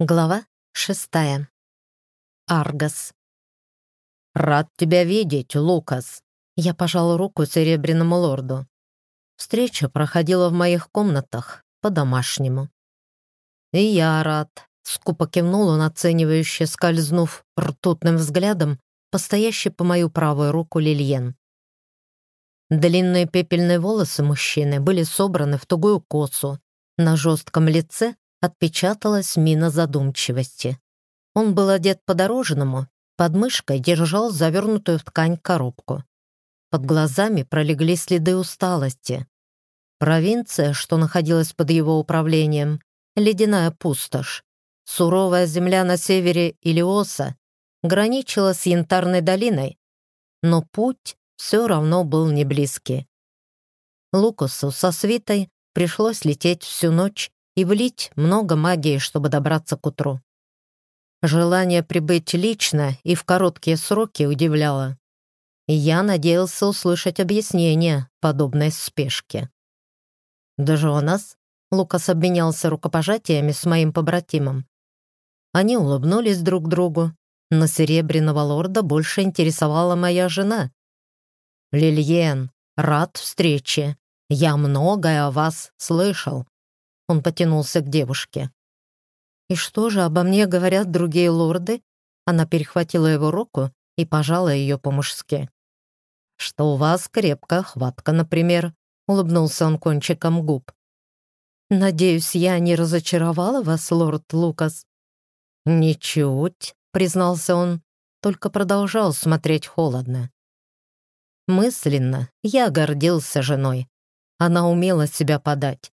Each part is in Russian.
Глава шестая. Аргас. «Рад тебя видеть, Лукас!» Я пожал руку серебряному лорду. Встреча проходила в моих комнатах, по-домашнему. «И я рад», — скупо кивнул он, оценивающе скользнув ртутным взглядом, постоящий по мою правую руку Лильен. Длинные пепельные волосы мужчины были собраны в тугую косу. На жестком лице отпечаталась мина задумчивости. Он был одет по-дорожному, под мышкой держал завернутую в ткань коробку. Под глазами пролегли следы усталости. Провинция, что находилась под его управлением, ледяная пустошь, суровая земля на севере Илиоса, граничила с Янтарной долиной, но путь все равно был не близкий. Лукасу со свитой пришлось лететь всю ночь и влить много магии, чтобы добраться к утру. Желание прибыть лично и в короткие сроки удивляло. Я надеялся услышать объяснение подобной спешке. Даже у нас Лукас обменялся рукопожатиями с моим побратимом. Они улыбнулись друг другу, но Серебряного Лорда больше интересовала моя жена. «Лильен, рад встрече. Я многое о вас слышал. Он потянулся к девушке. «И что же обо мне говорят другие лорды?» Она перехватила его руку и пожала ее по-мужски. «Что у вас крепкая хватка, например», — улыбнулся он кончиком губ. «Надеюсь, я не разочаровала вас, лорд Лукас?» «Ничуть», — признался он, только продолжал смотреть холодно. Мысленно я гордился женой. Она умела себя подать.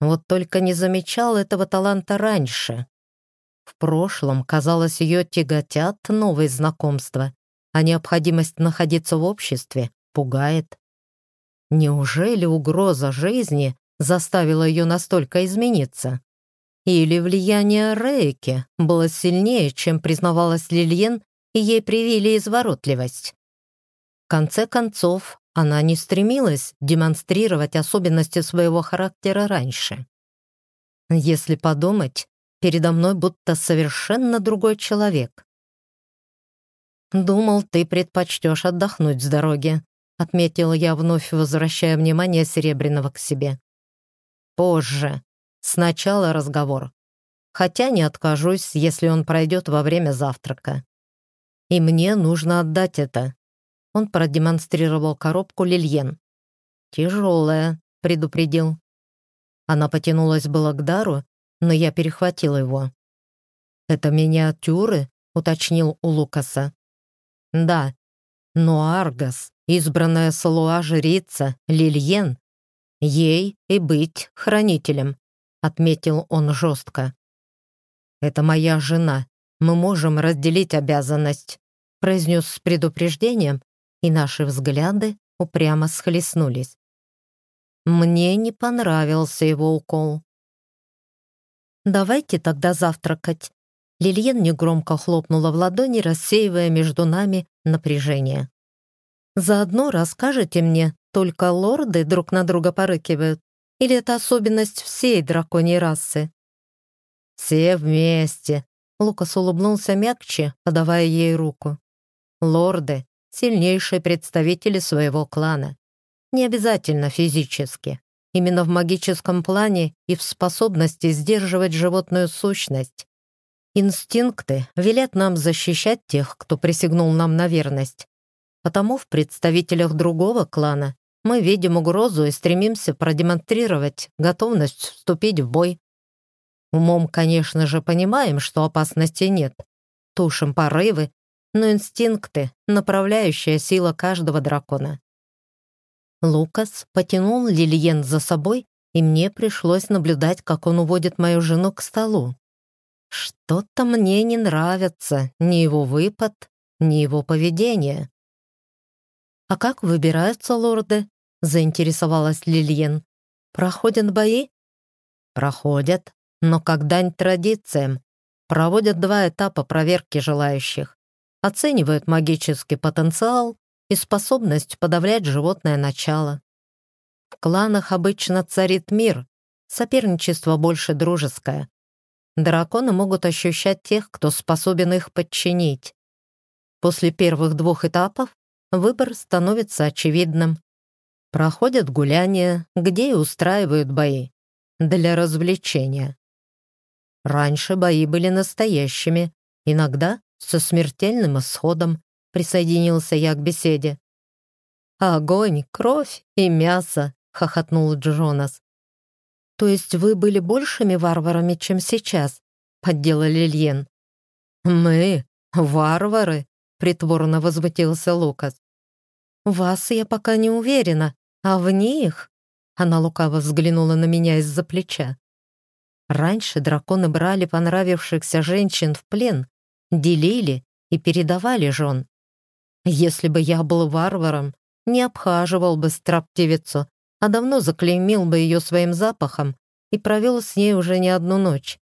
Вот только не замечал этого таланта раньше. В прошлом, казалось, ее тяготят новые знакомства, а необходимость находиться в обществе пугает. Неужели угроза жизни заставила ее настолько измениться? Или влияние Рейки было сильнее, чем признавалась Лильен, и ей привили изворотливость? В конце концов, она не стремилась демонстрировать особенности своего характера раньше. Если подумать, передо мной будто совершенно другой человек. «Думал, ты предпочтешь отдохнуть с дороги», — отметила я, вновь возвращая внимание Серебряного к себе. «Позже. Сначала разговор. Хотя не откажусь, если он пройдет во время завтрака. И мне нужно отдать это. Он продемонстрировал коробку Лильен. «Тяжелая», — предупредил. Она потянулась было к дару, но я перехватил его. «Это миниатюры?» — уточнил у Лукаса. «Да, но Аргас, избранная Салуа жрица, Лильен, ей и быть хранителем», — отметил он жестко. «Это моя жена, мы можем разделить обязанность», — произнес с предупреждением и наши взгляды упрямо схлестнулись. Мне не понравился его укол. «Давайте тогда завтракать». Лильен негромко хлопнула в ладони, рассеивая между нами напряжение. «Заодно расскажете мне, только лорды друг на друга порыкивают? Или это особенность всей драконьей расы?» «Все вместе», — Лукас улыбнулся мягче, подавая ей руку. «Лорды сильнейшие представители своего клана. Не обязательно физически. Именно в магическом плане и в способности сдерживать животную сущность. Инстинкты велят нам защищать тех, кто присягнул нам на верность. Потому в представителях другого клана мы видим угрозу и стремимся продемонстрировать готовность вступить в бой. Умом, конечно же, понимаем, что опасности нет. Тушим порывы но инстинкты — направляющая сила каждого дракона. Лукас потянул Лильен за собой, и мне пришлось наблюдать, как он уводит мою жену к столу. Что-то мне не нравится, ни его выпад, ни его поведение. «А как выбираются лорды?» — заинтересовалась Лильен. «Проходят бои?» «Проходят, но как дань традициям. Проводят два этапа проверки желающих оценивают магический потенциал и способность подавлять животное начало. В кланах обычно царит мир, соперничество больше дружеское. драконы могут ощущать тех, кто способен их подчинить. После первых двух этапов выбор становится очевидным. Проходят гуляния, где и устраивают бои. Для развлечения. Раньше бои были настоящими, иногда со смертельным исходом, присоединился я к беседе. «Огонь, кровь и мясо», — хохотнул Джонас. «То есть вы были большими варварами, чем сейчас?» — поддела Лильен. «Мы? Варвары?» — притворно возмутился Лукас. «Вас я пока не уверена, а в них...» Она лукаво взглянула на меня из-за плеча. Раньше драконы брали понравившихся женщин в плен, делили и передавали жен. Если бы я был варваром, не обхаживал бы строптивицу, а давно заклеймил бы ее своим запахом и провел с ней уже не одну ночь.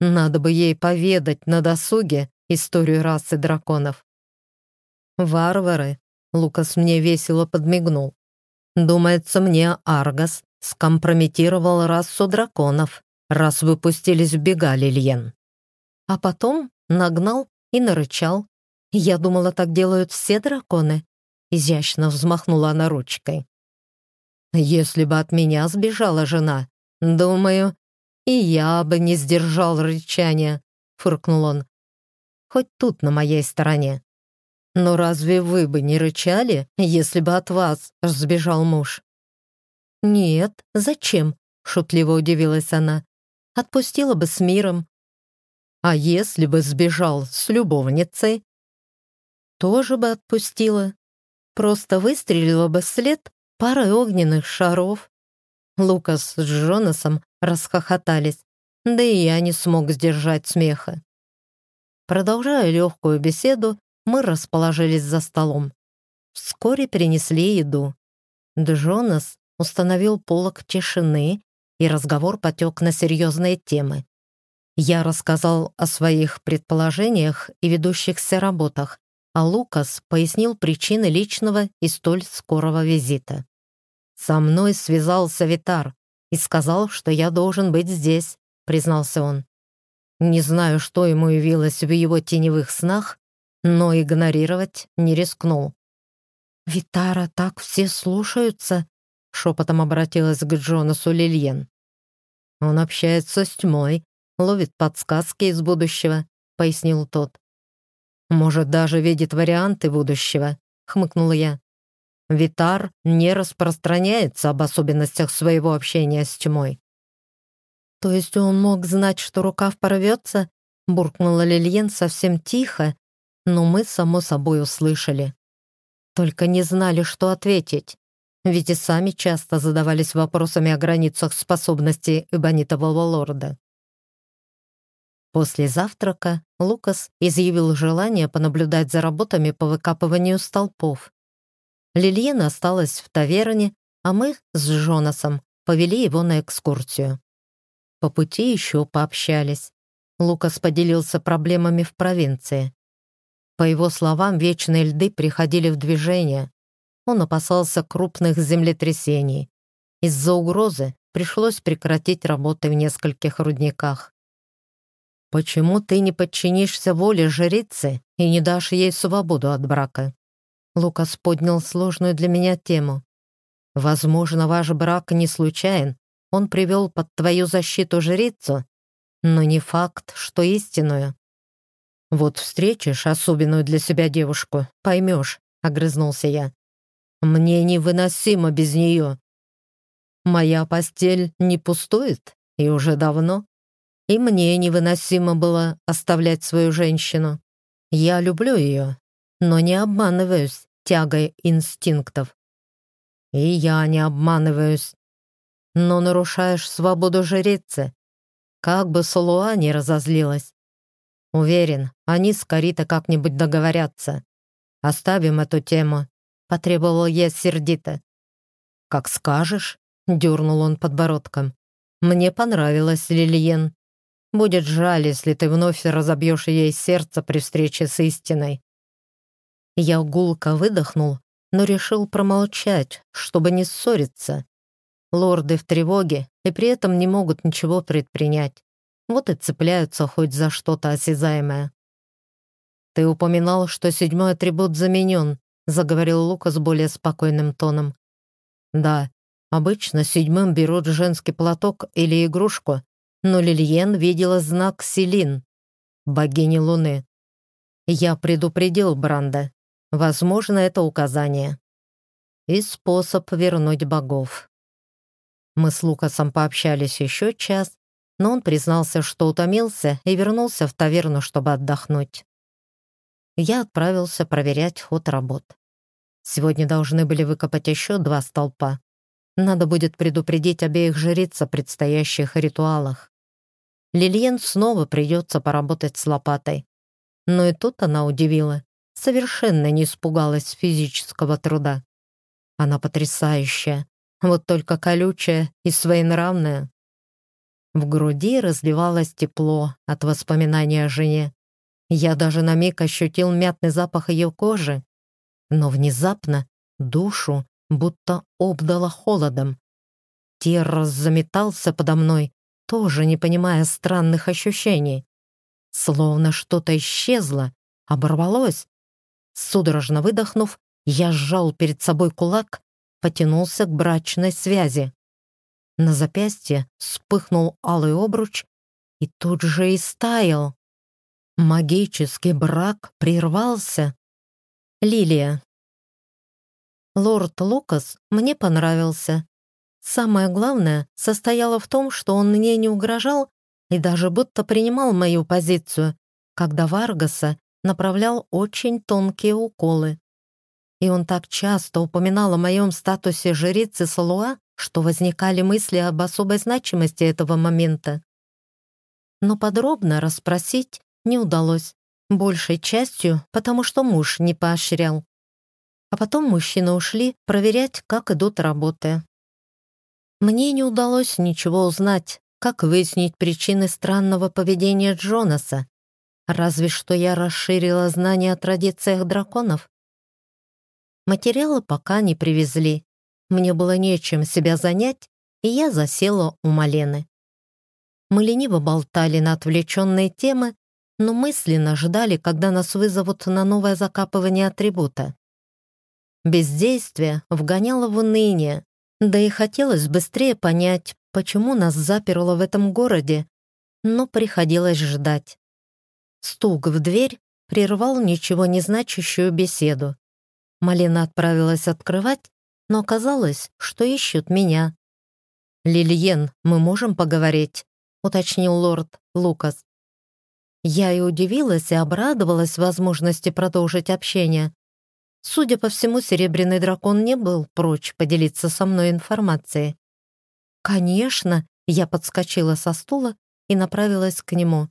Надо бы ей поведать на досуге историю расы драконов. «Варвары», — Лукас мне весело подмигнул. «Думается мне, Аргас скомпрометировал расу драконов, раз выпустились в бега Лильен». А потом нагнал и нарычал. Я думала, так делают все драконы. Изящно взмахнула она ручкой. Если бы от меня сбежала жена, думаю, и я бы не сдержал рычания, фыркнул он. Хоть тут на моей стороне. Но разве вы бы не рычали, если бы от вас сбежал муж? Нет, зачем? Шутливо удивилась она. Отпустила бы с миром. А если бы сбежал с любовницей? Тоже бы отпустила. Просто выстрелила бы вслед парой огненных шаров. Лукас с Джонасом расхохотались, да и я не смог сдержать смеха. Продолжая легкую беседу, мы расположились за столом. Вскоре принесли еду. Джонас установил полок тишины, и разговор потек на серьезные темы. Я рассказал о своих предположениях и ведущихся работах, а Лукас пояснил причины личного и столь скорого визита. «Со мной связался Витар и сказал, что я должен быть здесь», — признался он. Не знаю, что ему явилось в его теневых снах, но игнорировать не рискнул. «Витара так все слушаются?» — шепотом обратилась к Джонасу Лильен. «Он общается с тьмой, ловит подсказки из будущего», — пояснил тот. «Может, даже видит варианты будущего», — хмыкнула я. Витар не распространяется об особенностях своего общения с тьмой. «То есть он мог знать, что рукав порвется?» — буркнула Лильен совсем тихо, но мы, само собой, услышали. Только не знали, что ответить, ведь и сами часто задавались вопросами о границах способностей эбонитового лорда. После завтрака Лукас изъявил желание понаблюдать за работами по выкапыванию столпов. Лильена осталась в таверне, а мы с Джонасом повели его на экскурсию. По пути еще пообщались. Лукас поделился проблемами в провинции. По его словам, вечные льды приходили в движение. Он опасался крупных землетрясений. Из-за угрозы пришлось прекратить работы в нескольких рудниках. «Почему ты не подчинишься воле жрицы и не дашь ей свободу от брака?» Лукас поднял сложную для меня тему. «Возможно, ваш брак не случайен. Он привел под твою защиту жрицу, но не факт, что истинную». «Вот встретишь особенную для себя девушку, поймешь», — огрызнулся я. «Мне невыносимо без нее. Моя постель не пустует, и уже давно. И мне невыносимо было оставлять свою женщину. Я люблю ее, но не обманываюсь тягой инстинктов. И я не обманываюсь. Но нарушаешь свободу жрицы. Как бы Солуа не разозлилась. Уверен, они с Карита как-нибудь договорятся. Оставим эту тему, потребовал я сердито. Как скажешь, дернул он подбородком. Мне понравилась Лилиен. Будет жаль, если ты вновь разобьешь ей сердце при встрече с истиной. Я гулко выдохнул, но решил промолчать, чтобы не ссориться. Лорды в тревоге и при этом не могут ничего предпринять. Вот и цепляются хоть за что-то осязаемое. «Ты упоминал, что седьмой атрибут заменен», — заговорил Лука с более спокойным тоном. «Да, обычно седьмым берут женский платок или игрушку, но Лильен видела знак Селин, богини Луны. Я предупредил Бранда. Возможно, это указание. И способ вернуть богов. Мы с Лукасом пообщались еще час, но он признался, что утомился и вернулся в таверну, чтобы отдохнуть. Я отправился проверять ход работ. Сегодня должны были выкопать еще два столпа. Надо будет предупредить обеих жриц о предстоящих ритуалах. Лильен снова придется поработать с лопатой. Но и тут она удивила. Совершенно не испугалась физического труда. Она потрясающая, вот только колючая и своенравная. В груди разливалось тепло от воспоминания о жене. Я даже на миг ощутил мятный запах ее кожи, но внезапно душу будто обдало холодом. Террас заметался подо мной, тоже не понимая странных ощущений. Словно что-то исчезло, оборвалось. Судорожно выдохнув, я сжал перед собой кулак, потянулся к брачной связи. На запястье вспыхнул алый обруч и тут же и стаял. Магический брак прервался. Лилия. Лорд Лукас мне понравился. Самое главное состояло в том, что он мне не угрожал и даже будто принимал мою позицию, когда Варгаса направлял очень тонкие уколы. И он так часто упоминал о моем статусе жрицы Салуа, что возникали мысли об особой значимости этого момента. Но подробно расспросить не удалось, большей частью, потому что муж не поощрял. А потом мужчины ушли проверять, как идут работы. Мне не удалось ничего узнать, как выяснить причины странного поведения Джонаса, разве что я расширила знания о традициях драконов. Материалы пока не привезли. Мне было нечем себя занять, и я засела у Малены. Мы лениво болтали на отвлеченные темы, но мысленно ждали, когда нас вызовут на новое закапывание атрибута. Бездействие вгоняло в уныние, да и хотелось быстрее понять, почему нас заперло в этом городе, но приходилось ждать. Стук в дверь прервал ничего не значащую беседу. Малина отправилась открывать, но оказалось, что ищут меня. «Лильен, мы можем поговорить?» — уточнил лорд Лукас. Я и удивилась, и обрадовалась возможности продолжить общение. Судя по всему, Серебряный дракон не был прочь поделиться со мной информацией. «Конечно!» — я подскочила со стула и направилась к нему.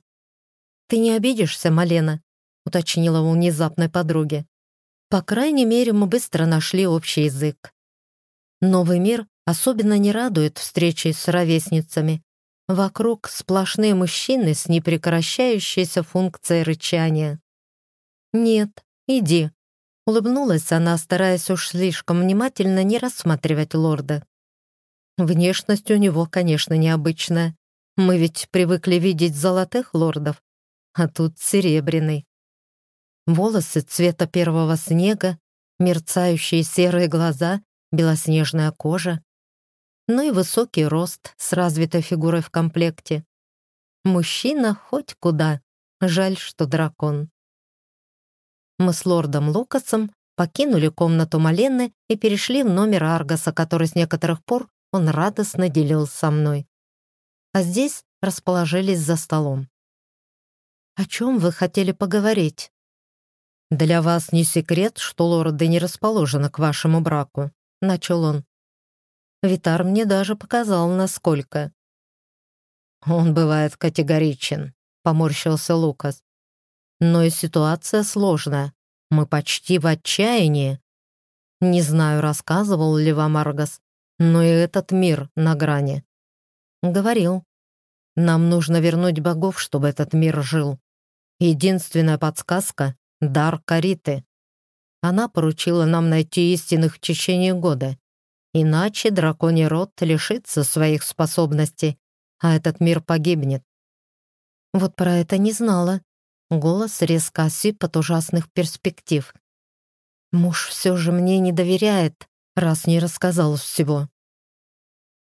«Ты не обидишься, Малена?» — уточнила у внезапной подруги. По крайней мере, мы быстро нашли общий язык. Новый мир особенно не радует встречи с ровесницами. Вокруг сплошные мужчины с непрекращающейся функцией рычания. «Нет, иди», Улыбнулась она, стараясь уж слишком внимательно не рассматривать лорда. Внешность у него, конечно, необычная. Мы ведь привыкли видеть золотых лордов, а тут серебряный. Волосы цвета первого снега, мерцающие серые глаза, белоснежная кожа. Ну и высокий рост с развитой фигурой в комплекте. Мужчина хоть куда, жаль, что дракон. Мы с лордом Лукасом покинули комнату Малены и перешли в номер Аргаса, который с некоторых пор он радостно делил со мной. А здесь расположились за столом. «О чем вы хотели поговорить?» «Для вас не секрет, что лорды не расположены к вашему браку», — начал он. Витар мне даже показал, насколько. «Он бывает категоричен», — поморщился Лукас. Но и ситуация сложная. Мы почти в отчаянии. Не знаю, рассказывал ли вам Аргас, но и этот мир на грани. Говорил. Нам нужно вернуть богов, чтобы этот мир жил. Единственная подсказка — дар Кариты. Она поручила нам найти истинных в течение года. Иначе драконий род лишится своих способностей, а этот мир погибнет. Вот про это не знала. Голос резко осип от ужасных перспектив. Муж все же мне не доверяет, раз не рассказал всего.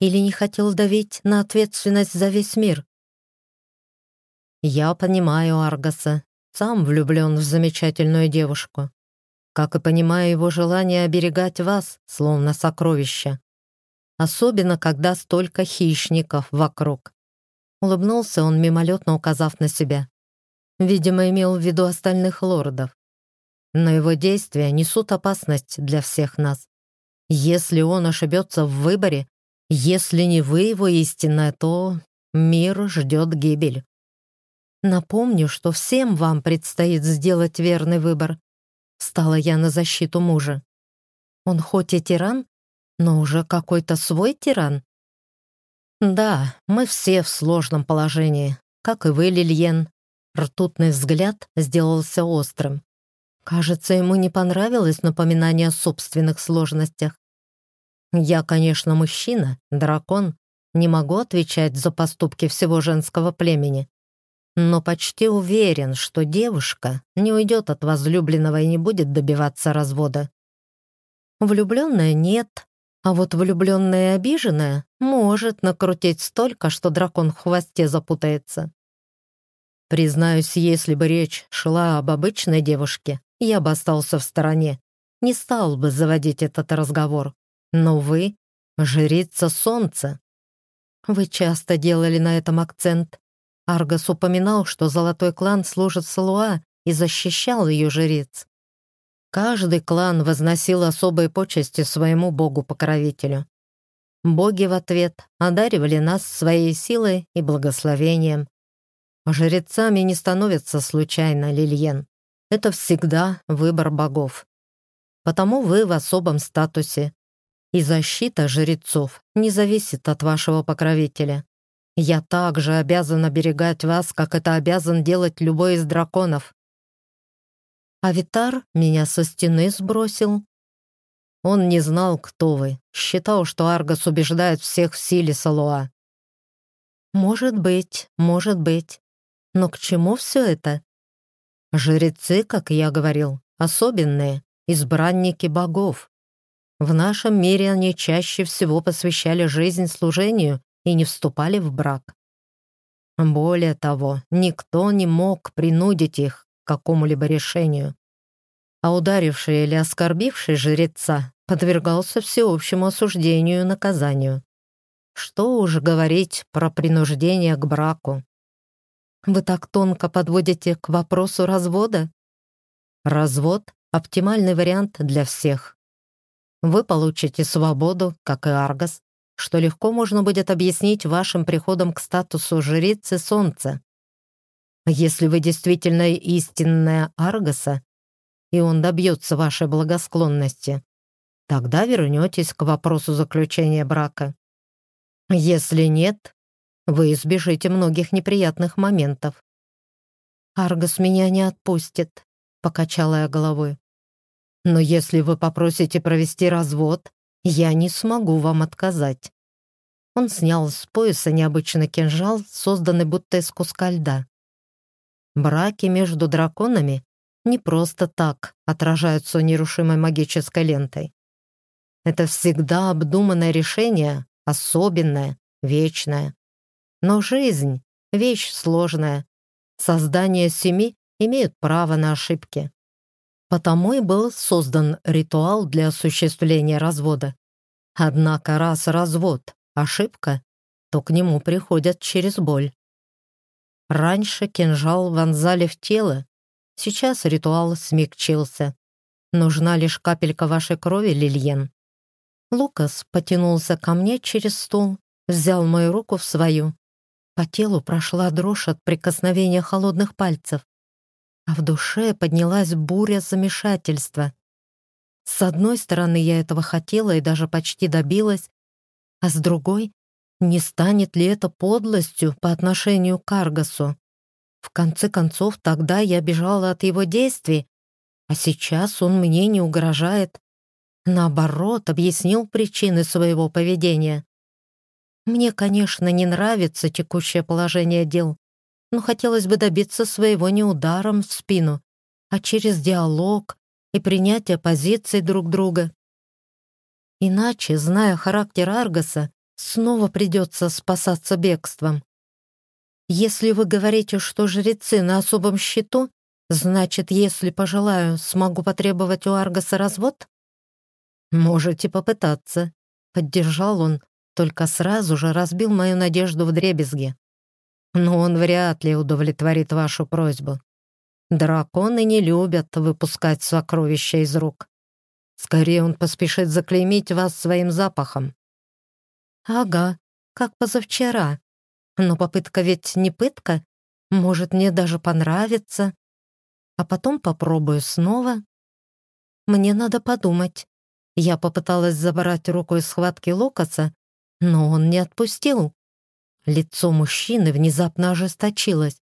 Или не хотел давить на ответственность за весь мир. Я понимаю Аргаса, сам влюблен в замечательную девушку. Как и понимаю его желание оберегать вас, словно сокровища. Особенно, когда столько хищников вокруг. Улыбнулся он, мимолетно указав на себя. Видимо, имел в виду остальных лордов. Но его действия несут опасность для всех нас. Если он ошибется в выборе, если не вы его истинная, то мир ждет гибель. Напомню, что всем вам предстоит сделать верный выбор. Стала я на защиту мужа. Он хоть и тиран, но уже какой-то свой тиран. Да, мы все в сложном положении, как и вы, Лильен. Ртутный взгляд сделался острым. Кажется, ему не понравилось напоминание о собственных сложностях. Я, конечно, мужчина, дракон, не могу отвечать за поступки всего женского племени но почти уверен, что девушка не уйдет от возлюбленного и не будет добиваться развода. Влюбленная нет, а вот влюбленная и обиженная может накрутить столько, что дракон в хвосте запутается. Признаюсь, если бы речь шла об обычной девушке, я бы остался в стороне, не стал бы заводить этот разговор. Но вы — жрица солнца. Вы часто делали на этом акцент. Аргос упоминал, что золотой клан служит Салуа и защищал ее жрец. Каждый клан возносил особые почести своему богу-покровителю. Боги в ответ одаривали нас своей силой и благословением. Жрецами не становятся случайно, Лильен. Это всегда выбор богов. Потому вы в особом статусе. И защита жрецов не зависит от вашего покровителя. Я также обязан оберегать вас, как это обязан делать любой из драконов. Авитар меня со стены сбросил. Он не знал, кто вы, считал, что Аргос убеждает всех в силе Салуа. Может быть, может быть. Но к чему все это? Жрецы, как я говорил, особенные, избранники богов. В нашем мире они чаще всего посвящали жизнь служению и не вступали в брак. Более того, никто не мог принудить их к какому-либо решению. А ударивший или оскорбивший жреца подвергался всеобщему осуждению и наказанию. Что уж говорить про принуждение к браку. Вы так тонко подводите к вопросу развода? Развод — оптимальный вариант для всех. Вы получите свободу, как и Аргос, что легко можно будет объяснить вашим приходом к статусу жрицы Солнца. Если вы действительно истинная Аргоса, и он добьется вашей благосклонности, тогда вернетесь к вопросу заключения брака. Если нет, вы избежите многих неприятных моментов. «Аргос меня не отпустит», — покачала я головой. «Но если вы попросите провести развод, я не смогу вам отказать». Он снял с пояса необычный кинжал, созданный будто из куска льда. Браки между драконами не просто так отражаются нерушимой магической лентой. Это всегда обдуманное решение, особенное, вечное. Но жизнь — вещь сложная. Создание семьи имеют право на ошибки. Потому и был создан ритуал для осуществления развода. Однако раз развод — ошибка, то к нему приходят через боль. Раньше кинжал вонзали в тело, сейчас ритуал смягчился. Нужна лишь капелька вашей крови, Лильен. Лукас потянулся ко мне через стол, взял мою руку в свою. По телу прошла дрожь от прикосновения холодных пальцев а в душе поднялась буря замешательства. С одной стороны, я этого хотела и даже почти добилась, а с другой, не станет ли это подлостью по отношению к Аргасу? В конце концов, тогда я бежала от его действий, а сейчас он мне не угрожает. Наоборот, объяснил причины своего поведения. Мне, конечно, не нравится текущее положение дел, но хотелось бы добиться своего не ударом в спину, а через диалог и принятие позиций друг друга. Иначе, зная характер Аргаса, снова придется спасаться бегством. Если вы говорите, что жрецы на особом счету, значит, если пожелаю, смогу потребовать у Аргаса развод? Можете попытаться, поддержал он, только сразу же разбил мою надежду в дребезге. Но он вряд ли удовлетворит вашу просьбу. Драконы не любят выпускать сокровища из рук. Скорее он поспешит заклеймить вас своим запахом. Ага, как позавчера. Но попытка ведь не пытка. Может, мне даже понравится. А потом попробую снова. Мне надо подумать. Я попыталась забрать руку из схватки Локоса, но он не отпустил. Лицо мужчины внезапно ожесточилось,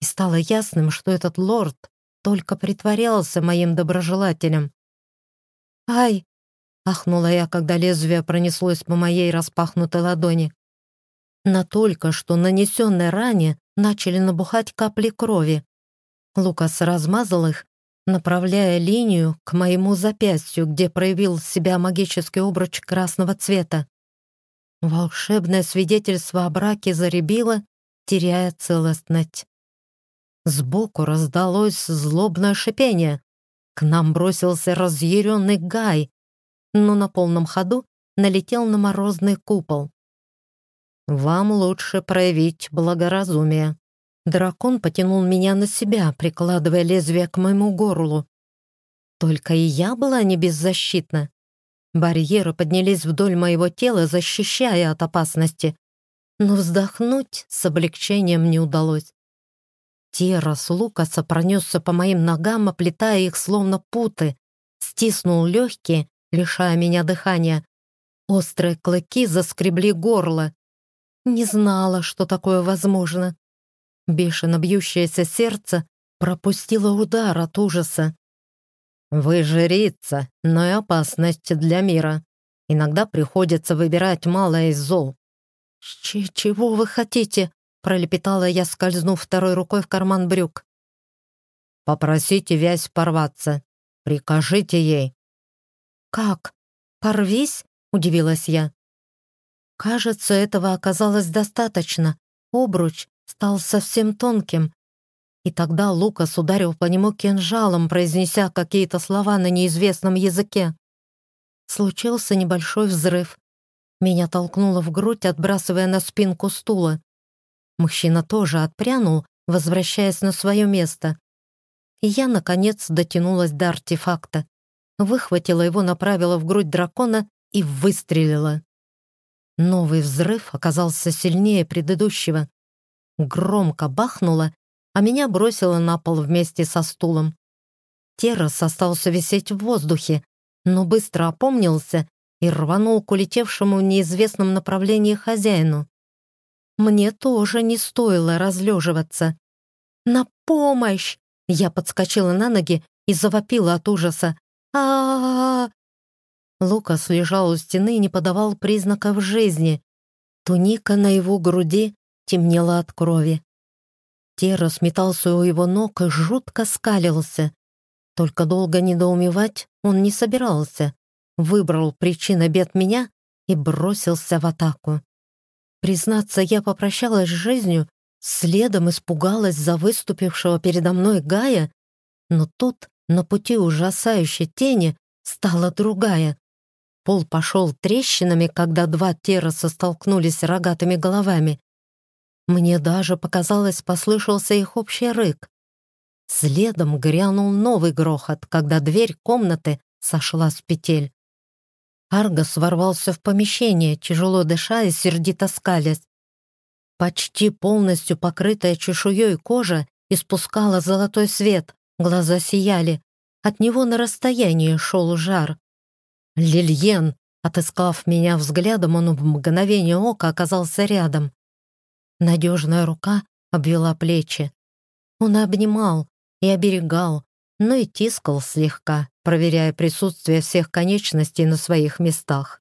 и стало ясным, что этот лорд только притворялся моим доброжелателем. «Ай!» — ахнула я, когда лезвие пронеслось по моей распахнутой ладони. На только что нанесенной ране начали набухать капли крови. Лукас размазал их, направляя линию к моему запястью, где проявил себя магический обруч красного цвета. Волшебное свидетельство о браке заребило, теряя целостность. Сбоку раздалось злобное шипение. К нам бросился разъяренный Гай, но на полном ходу налетел на морозный купол. «Вам лучше проявить благоразумие». Дракон потянул меня на себя, прикладывая лезвие к моему горлу. Только и я была не беззащитна. Барьеры поднялись вдоль моего тела, защищая от опасности. Но вздохнуть с облегчением не удалось. Террас Лукаса пронесся по моим ногам, оплетая их словно путы, стиснул легкие, лишая меня дыхания. Острые клыки заскребли горло. Не знала, что такое возможно. Бешено бьющееся сердце пропустило удар от ужаса. Вы жрица, но и опасность для мира. Иногда приходится выбирать малое из зол. Ч «Чего вы хотите?» — пролепетала я, скользнув второй рукой в карман брюк. «Попросите вязь порваться. Прикажите ей». «Как? Порвись?» — удивилась я. Кажется, этого оказалось достаточно. Обруч стал совсем тонким, и тогда Лукас ударил по нему кинжалом, произнеся какие-то слова на неизвестном языке. Случился небольшой взрыв. Меня толкнуло в грудь, отбрасывая на спинку стула. Мужчина тоже отпрянул, возвращаясь на свое место. И я, наконец, дотянулась до артефакта. Выхватила его, направила в грудь дракона и выстрелила. Новый взрыв оказался сильнее предыдущего. Громко бахнуло, а меня бросило на пол вместе со стулом. Террас остался висеть в воздухе, но быстро опомнился и рванул к улетевшему в неизвестном направлении хозяину. Мне тоже не стоило разлеживаться. «На помощь!» Я подскочила на ноги и завопила от ужаса. а, -а, -а Лукас лежал у стены и не подавал признаков жизни. Туника на его груди темнела от крови. Тера сметался у его ног и жутко скалился. Только долго недоумевать он не собирался. Выбрал причину бед меня и бросился в атаку. Признаться, я попрощалась с жизнью, следом испугалась за выступившего передо мной Гая, но тут, на пути ужасающей тени, стала другая. Пол пошел трещинами, когда два терраса столкнулись рогатыми головами. Мне даже показалось, послышался их общий рык. Следом грянул новый грохот, когда дверь комнаты сошла с петель. Аргос ворвался в помещение, тяжело дыша и сердито скалясь. Почти полностью покрытая чешуей кожа испускала золотой свет, глаза сияли. От него на расстоянии шел жар. «Лильен!» Отыскав меня взглядом, он в мгновение ока оказался рядом. Надежная рука обвела плечи. Он обнимал и оберегал, но и тискал слегка, проверяя присутствие всех конечностей на своих местах.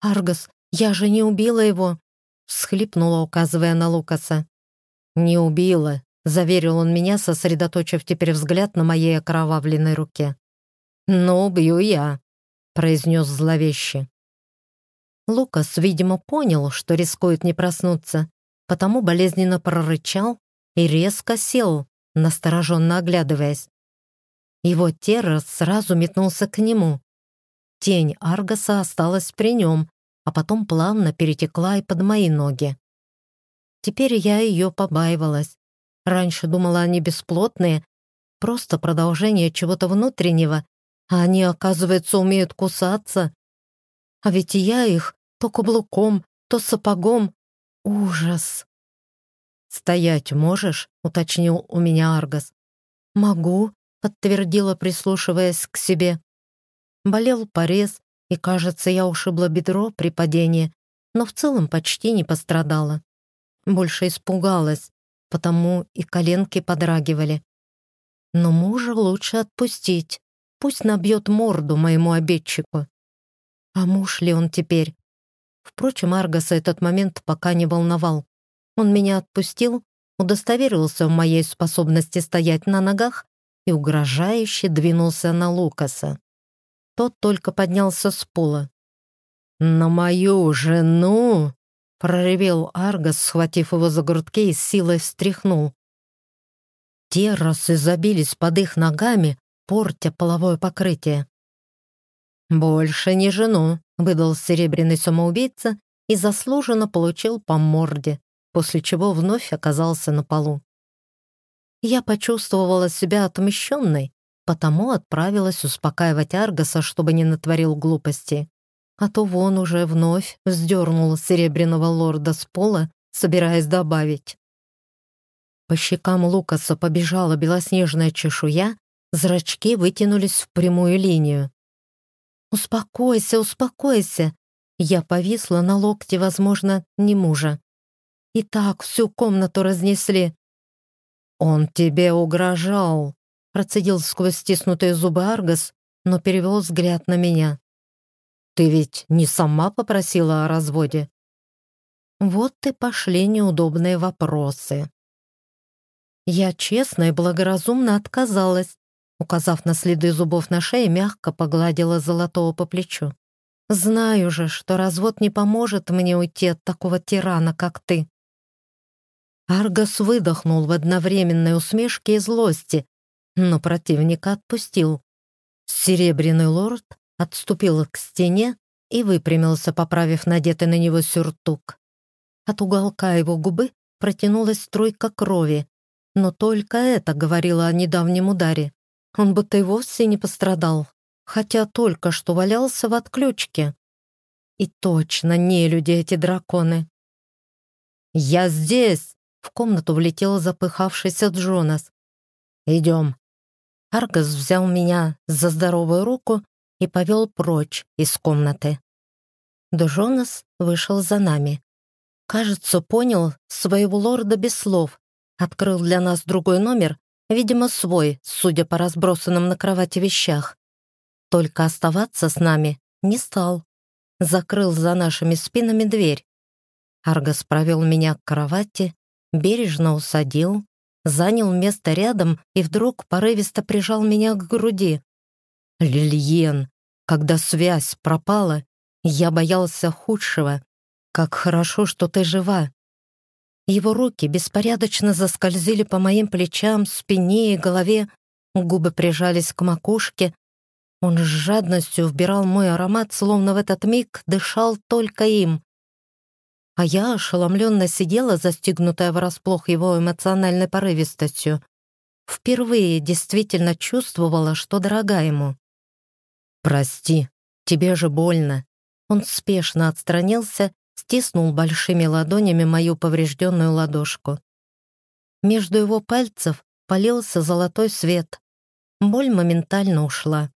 «Аргос, я же не убила его!» — всхлипнула, указывая на Лукаса. «Не убила», — заверил он меня, сосредоточив теперь взгляд на моей окровавленной руке. «Но убью я», — произнес зловеще. Лукас, видимо, понял, что рискует не проснуться, потому болезненно прорычал и резко сел, настороженно оглядываясь. Его террас сразу метнулся к нему. Тень Аргаса осталась при нем, а потом плавно перетекла и под мои ноги. Теперь я ее побаивалась. Раньше думала, они бесплотные, просто продолжение чего-то внутреннего, а они, оказывается, умеют кусаться. А ведь я их то каблуком, то сапогом. Ужас! «Стоять можешь?» — уточнил у меня Аргас. «Могу», — подтвердила, прислушиваясь к себе. Болел порез, и, кажется, я ушибла бедро при падении, но в целом почти не пострадала. Больше испугалась, потому и коленки подрагивали. Но мужа лучше отпустить, пусть набьет морду моему обидчику. А муж ли он теперь? Впрочем, Аргаса этот момент пока не волновал. Он меня отпустил, удостоверился в моей способности стоять на ногах и угрожающе двинулся на Лукаса. Тот только поднялся с пола. «На мою жену!» — проревел Аргас, схватив его за грудки и с силой встряхнул. Те расы забились под их ногами, портя половое покрытие. «Больше не жену», — выдал серебряный самоубийца и заслуженно получил по морде после чего вновь оказался на полу. Я почувствовала себя отмещенной, потому отправилась успокаивать Аргаса, чтобы не натворил глупости. А то вон уже вновь вздернул серебряного лорда с пола, собираясь добавить. По щекам Лукаса побежала белоснежная чешуя, зрачки вытянулись в прямую линию. «Успокойся, успокойся!» Я повисла на локте, возможно, не мужа. И так всю комнату разнесли. «Он тебе угрожал», — процедил сквозь стиснутые зубы Аргас, но перевел взгляд на меня. «Ты ведь не сама попросила о разводе?» Вот и пошли неудобные вопросы. Я честно и благоразумно отказалась, указав на следы зубов на шее, мягко погладила Золотого по плечу. «Знаю же, что развод не поможет мне уйти от такого тирана, как ты. Аргос выдохнул в одновременной усмешке и злости, но противника отпустил. Серебряный лорд отступил к стене и выпрямился, поправив надетый на него сюртук. От уголка его губы протянулась струйка крови, но только это говорило о недавнем ударе. Он будто и вовсе не пострадал, хотя только что валялся в отключке. И точно не люди эти драконы. «Я здесь!» В комнату влетел запыхавшийся Джонас. «Идем». Аргас взял меня за здоровую руку и повел прочь из комнаты. Джонас вышел за нами. Кажется, понял своего лорда без слов. Открыл для нас другой номер, видимо, свой, судя по разбросанным на кровати вещах. Только оставаться с нами не стал. Закрыл за нашими спинами дверь. Аргас провел меня к кровати, бережно усадил, занял место рядом и вдруг порывисто прижал меня к груди. «Лильен, когда связь пропала, я боялся худшего. Как хорошо, что ты жива!» Его руки беспорядочно заскользили по моим плечам, спине и голове, губы прижались к макушке. Он с жадностью вбирал мой аромат, словно в этот миг дышал только им а я ошеломленно сидела, застигнутая врасплох его эмоциональной порывистостью. Впервые действительно чувствовала, что дорога ему. «Прости, тебе же больно». Он спешно отстранился, стиснул большими ладонями мою поврежденную ладошку. Между его пальцев полился золотой свет. Боль моментально ушла.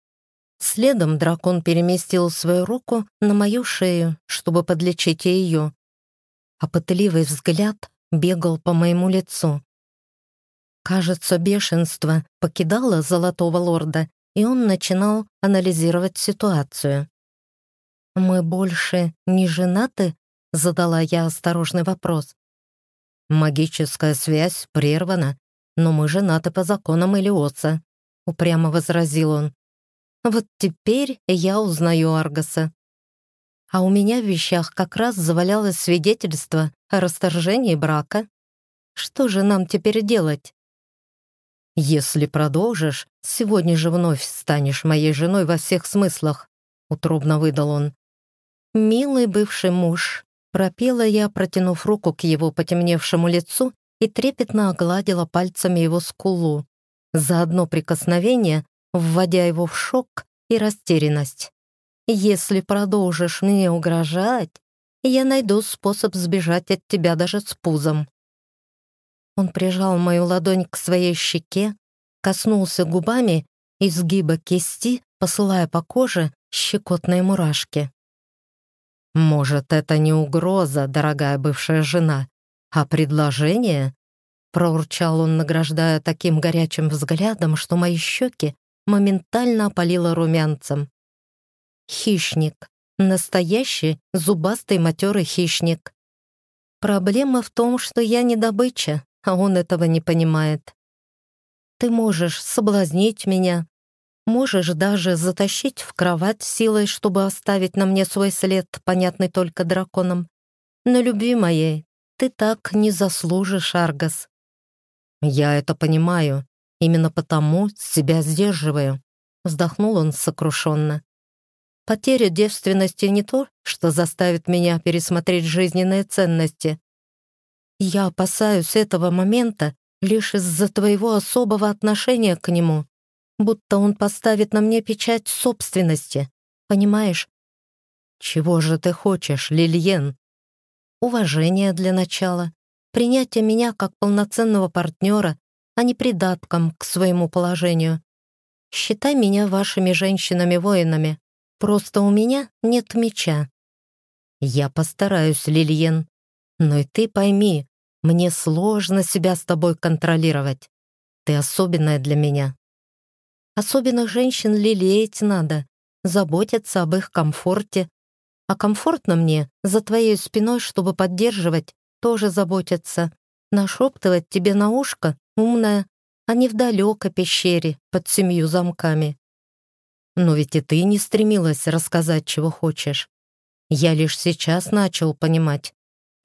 Следом дракон переместил свою руку на мою шею, чтобы подлечить ее а пытливый взгляд бегал по моему лицу. Кажется, бешенство покидало Золотого Лорда, и он начинал анализировать ситуацию. «Мы больше не женаты?» — задала я осторожный вопрос. Магическая связь прервана, но мы женаты по законам Элиоса», — упрямо возразил он. «Вот теперь я узнаю Аргаса. А у меня в вещах как раз завалялось свидетельство о расторжении брака. Что же нам теперь делать?» «Если продолжишь, сегодня же вновь станешь моей женой во всех смыслах», — утробно выдал он. «Милый бывший муж», — пропела я, протянув руку к его потемневшему лицу и трепетно огладила пальцами его скулу, за одно прикосновение вводя его в шок и растерянность. «Если продолжишь мне угрожать, я найду способ сбежать от тебя даже с пузом». Он прижал мою ладонь к своей щеке, коснулся губами изгиба кисти, посылая по коже щекотные мурашки. «Может, это не угроза, дорогая бывшая жена, а предложение?» Проурчал он, награждая таким горячим взглядом, что мои щеки моментально опалило румянцем. «Хищник. Настоящий зубастый матерый хищник. Проблема в том, что я не добыча, а он этого не понимает. Ты можешь соблазнить меня, можешь даже затащить в кровать силой, чтобы оставить на мне свой след, понятный только драконам. Но любви моей ты так не заслужишь, Аргас. Я это понимаю, именно потому себя сдерживаю. Вздохнул он сокрушенно. Потеря девственности не то, что заставит меня пересмотреть жизненные ценности, я опасаюсь этого момента лишь из-за твоего особого отношения к нему, будто он поставит на мне печать собственности, понимаешь? Чего же ты хочешь, Лильен? Уважение для начала, принятие меня как полноценного партнера, а не придатком к своему положению. Считай меня вашими женщинами-воинами. Просто у меня нет меча. Я постараюсь, Лильен. Но и ты пойми, мне сложно себя с тобой контролировать. Ты особенная для меня. Особенных женщин лелеять надо, заботиться об их комфорте. А комфортно мне за твоей спиной, чтобы поддерживать, тоже заботиться. Нашептывать тебе на ушко, умная, а не в далекой пещере под семью замками. Но ведь и ты не стремилась рассказать, чего хочешь. Я лишь сейчас начал понимать,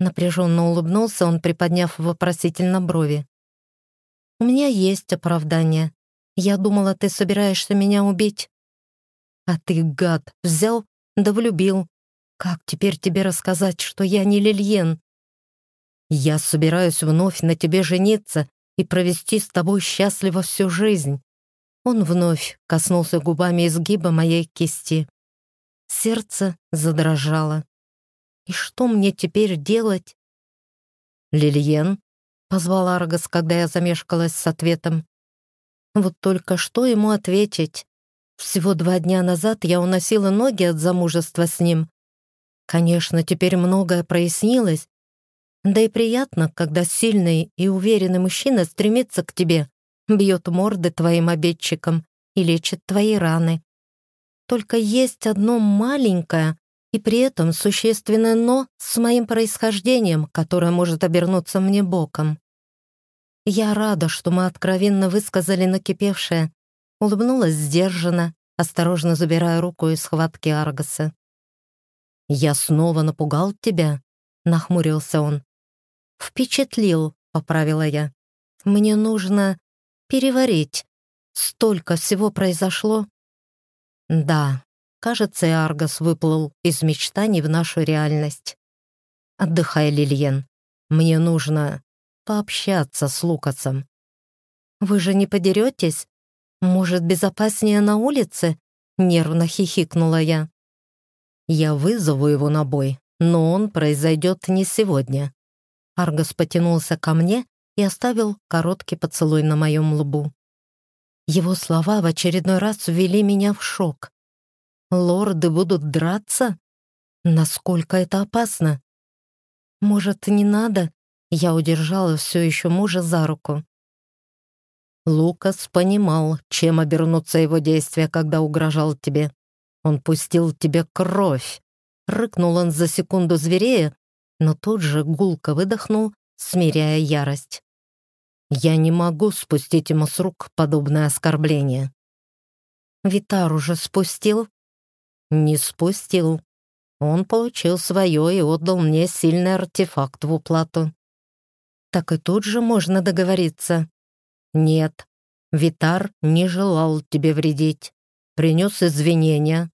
Напряженно улыбнулся он, приподняв вопросительно брови. «У меня есть оправдание. Я думала, ты собираешься меня убить». «А ты, гад, взял да влюбил. Как теперь тебе рассказать, что я не Лильен?» «Я собираюсь вновь на тебе жениться и провести с тобой счастливо всю жизнь». Он вновь коснулся губами изгиба моей кисти. Сердце задрожало. И что мне теперь делать? «Лильен?» — позвал Аргас, когда я замешкалась с ответом. Вот только что ему ответить? Всего два дня назад я уносила ноги от замужества с ним. Конечно, теперь многое прояснилось. Да и приятно, когда сильный и уверенный мужчина стремится к тебе, бьет морды твоим обидчикам и лечит твои раны. Только есть одно маленькое, и при этом существенное «но» с моим происхождением, которое может обернуться мне боком. Я рада, что мы откровенно высказали накипевшее, улыбнулась сдержанно, осторожно забирая руку из схватки Аргаса. «Я снова напугал тебя?» — нахмурился он. «Впечатлил», — поправила я. «Мне нужно переварить. Столько всего произошло». «Да, Кажется, и Аргос выплыл из мечтаний в нашу реальность. «Отдыхай, Лильен. Мне нужно пообщаться с Лукасом». «Вы же не подеретесь? Может, безопаснее на улице?» Нервно хихикнула я. «Я вызову его на бой, но он произойдет не сегодня». Аргос потянулся ко мне и оставил короткий поцелуй на моем лбу. Его слова в очередной раз ввели меня в шок. Лорды будут драться? Насколько это опасно? Может, не надо? Я удержала все еще мужа за руку. Лукас понимал, чем обернутся его действия, когда угрожал тебе. Он пустил тебе кровь. Рыкнул он за секунду зверея, но тут же гулко выдохнул, смиряя ярость. «Я не могу спустить ему с рук подобное оскорбление». «Витар уже спустил?» «Не спустил. Он получил свое и отдал мне сильный артефакт в уплату». «Так и тут же можно договориться». «Нет, Витар не желал тебе вредить. Принес извинения.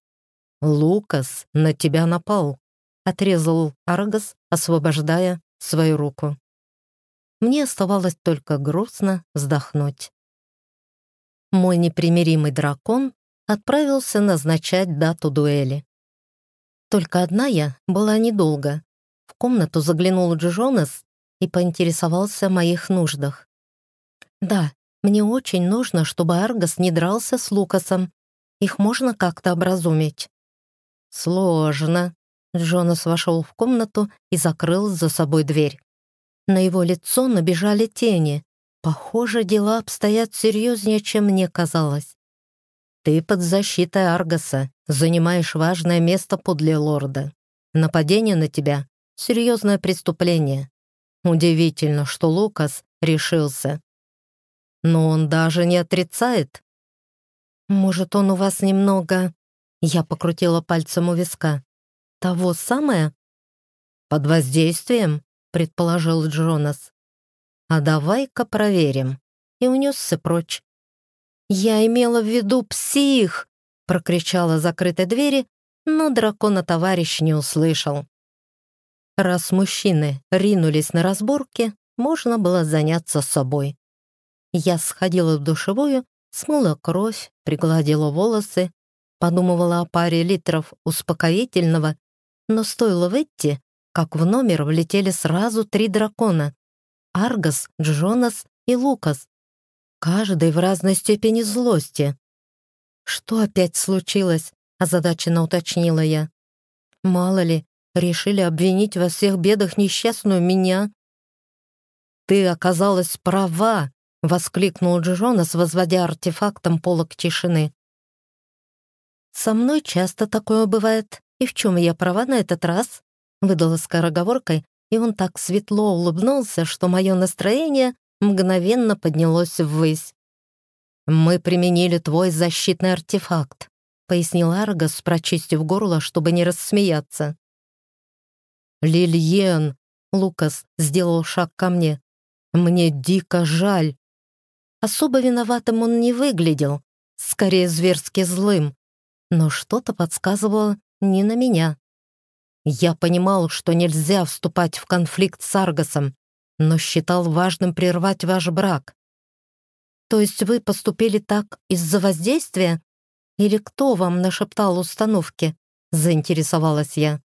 Лукас на тебя напал», — отрезал Аргас, освобождая свою руку. Мне оставалось только грустно вздохнуть. Мой непримиримый дракон отправился назначать дату дуэли. Только одна я была недолго. В комнату заглянул Джонас и поинтересовался о моих нуждах. «Да, мне очень нужно, чтобы Аргас не дрался с Лукасом. Их можно как-то образумить». «Сложно». Джонас вошел в комнату и закрыл за собой дверь. На его лицо набежали тени. Похоже, дела обстоят серьезнее, чем мне казалось. Ты под защитой Аргаса, занимаешь важное место подле лорда. Нападение на тебя — серьезное преступление. Удивительно, что Лукас решился. Но он даже не отрицает. Может, он у вас немного... Я покрутила пальцем у виска. Того самое? Под воздействием? предположил Джонас. «А давай-ка проверим». И унесся прочь. «Я имела в виду псих!» — прокричала закрытой двери, но дракона-товарищ не услышал. Раз мужчины ринулись на разборки, можно было заняться собой. Я сходила в душевую, смыла кровь, пригладила волосы, подумывала о паре литров успокоительного, но стоило выйти, как в номер влетели сразу три дракона — Аргас, Джонас и Лукас. Каждый в разной степени злости. «Что опять случилось?» — озадаченно уточнила я. «Мало ли, решили обвинить во всех бедах несчастную меня?» «Ты оказалась права!» — воскликнул Джонас, возводя артефактом полок тишины. «Со мной часто такое бывает. И в чем я права на этот раз?» выдала скороговоркой, и он так светло улыбнулся, что мое настроение мгновенно поднялось ввысь. «Мы применили твой защитный артефакт», — пояснил Аргас, прочистив горло, чтобы не рассмеяться. «Лильен!» — Лукас сделал шаг ко мне. «Мне дико жаль». Особо виноватым он не выглядел, скорее зверски злым, но что-то подсказывало не на меня. Я понимал, что нельзя вступать в конфликт с Аргосом, но считал важным прервать ваш брак. То есть вы поступили так из-за воздействия? Или кто вам нашептал установки? Заинтересовалась я.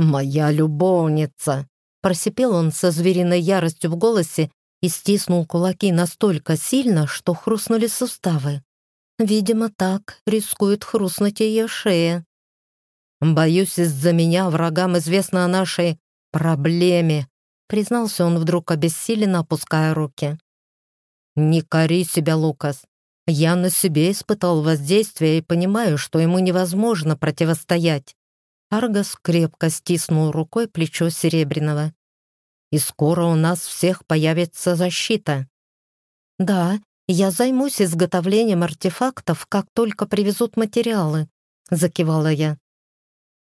«Моя любовница!» Просипел он со звериной яростью в голосе и стиснул кулаки настолько сильно, что хрустнули суставы. Видимо, так рискует хрустнуть ее шея. «Боюсь, из-за меня врагам известно о нашей проблеме», признался он вдруг обессиленно, опуская руки. «Не кори себя, Лукас. Я на себе испытал воздействие и понимаю, что ему невозможно противостоять». Аргас крепко стиснул рукой плечо Серебряного. «И скоро у нас всех появится защита». «Да, я займусь изготовлением артефактов, как только привезут материалы», — закивала я.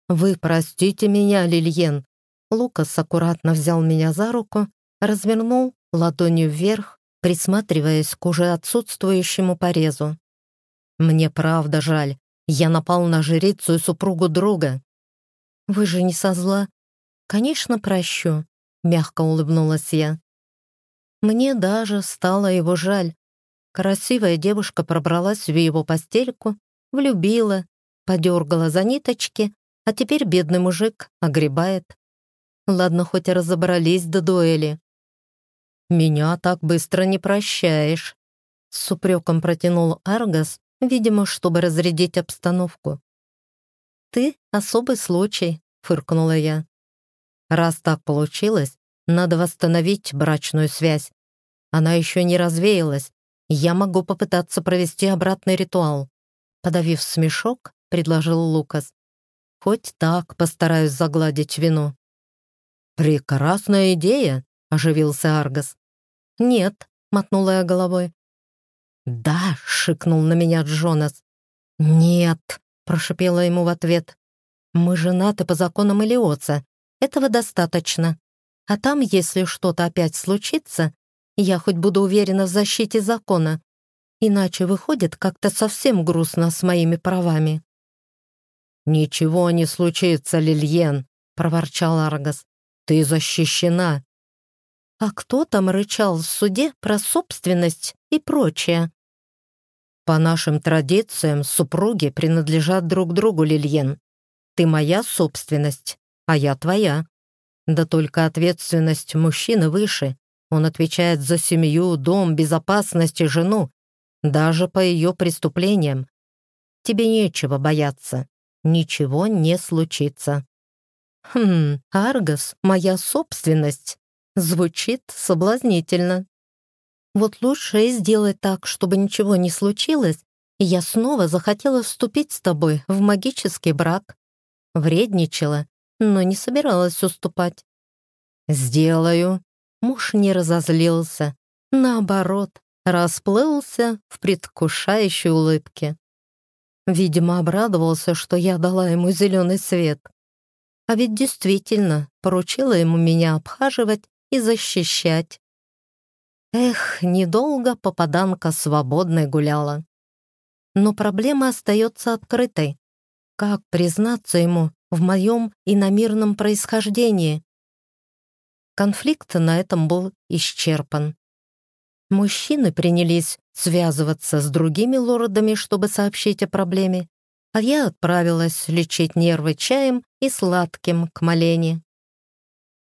«Вы простите меня, Лильен!» Лукас аккуратно взял меня за руку, развернул ладонью вверх, присматриваясь к уже отсутствующему порезу. «Мне правда жаль. Я напал на жрицу и супругу друга». «Вы же не со зла?» «Конечно, прощу», — мягко улыбнулась я. Мне даже стало его жаль. Красивая девушка пробралась в его постельку, влюбила, подергала за ниточки, а теперь бедный мужик огребает. Ладно, хоть разобрались до дуэли. «Меня так быстро не прощаешь», — с упреком протянул Аргас, видимо, чтобы разрядить обстановку. «Ты — особый случай», — фыркнула я. «Раз так получилось, надо восстановить брачную связь. Она еще не развеялась. Я могу попытаться провести обратный ритуал». Подавив смешок, предложил Лукас. Хоть так постараюсь загладить вину». «Прекрасная идея!» — оживился Аргас. «Нет», — мотнула я головой. «Да», — шикнул на меня Джонас. «Нет», — прошипела ему в ответ. «Мы женаты по законам Элиоца. Этого достаточно. А там, если что-то опять случится, я хоть буду уверена в защите закона. Иначе выходит как-то совсем грустно с моими правами». «Ничего не случится, Лильен», — проворчал Аргас. «Ты защищена». «А кто там рычал в суде про собственность и прочее?» «По нашим традициям супруги принадлежат друг другу, Лильен. Ты моя собственность, а я твоя. Да только ответственность мужчины выше. Он отвечает за семью, дом, безопасность и жену, даже по ее преступлениям. Тебе нечего бояться. Ничего не случится. Хм, Аргос — моя собственность. Звучит соблазнительно. Вот лучше сделать так, чтобы ничего не случилось, и я снова захотела вступить с тобой в магический брак. Вредничала, но не собиралась уступать. «Сделаю». Муж не разозлился. Наоборот, расплылся в предвкушающей улыбке. Видимо, обрадовался, что я дала ему зеленый свет. А ведь действительно поручила ему меня обхаживать и защищать. Эх, недолго попаданка свободной гуляла. Но проблема остается открытой. Как признаться ему в моем иномирном происхождении? Конфликт на этом был исчерпан. Мужчины принялись связываться с другими лордами, чтобы сообщить о проблеме, а я отправилась лечить нервы чаем и сладким к Малене.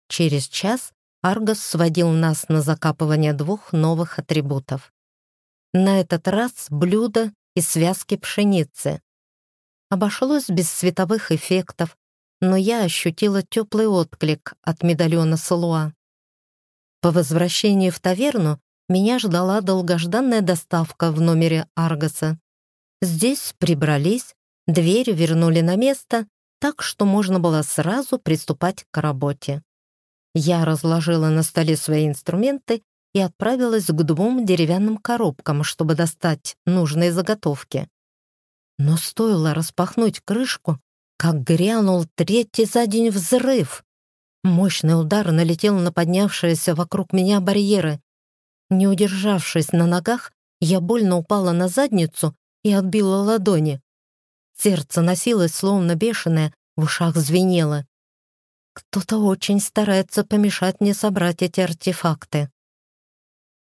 Через час Аргос сводил нас на закапывание двух новых атрибутов. На этот раз блюдо и связки пшеницы. Обошлось без световых эффектов, но я ощутила теплый отклик от медальона Салуа. По возвращении в таверну меня ждала долгожданная доставка в номере Аргоса. Здесь прибрались, дверь вернули на место, так что можно было сразу приступать к работе. Я разложила на столе свои инструменты и отправилась к двум деревянным коробкам, чтобы достать нужные заготовки. Но стоило распахнуть крышку, как грянул третий за день взрыв. Мощный удар налетел на поднявшиеся вокруг меня барьеры. Не удержавшись на ногах, я больно упала на задницу и отбила ладони. Сердце носилось, словно бешеное, в ушах звенело. Кто-то очень старается помешать мне собрать эти артефакты.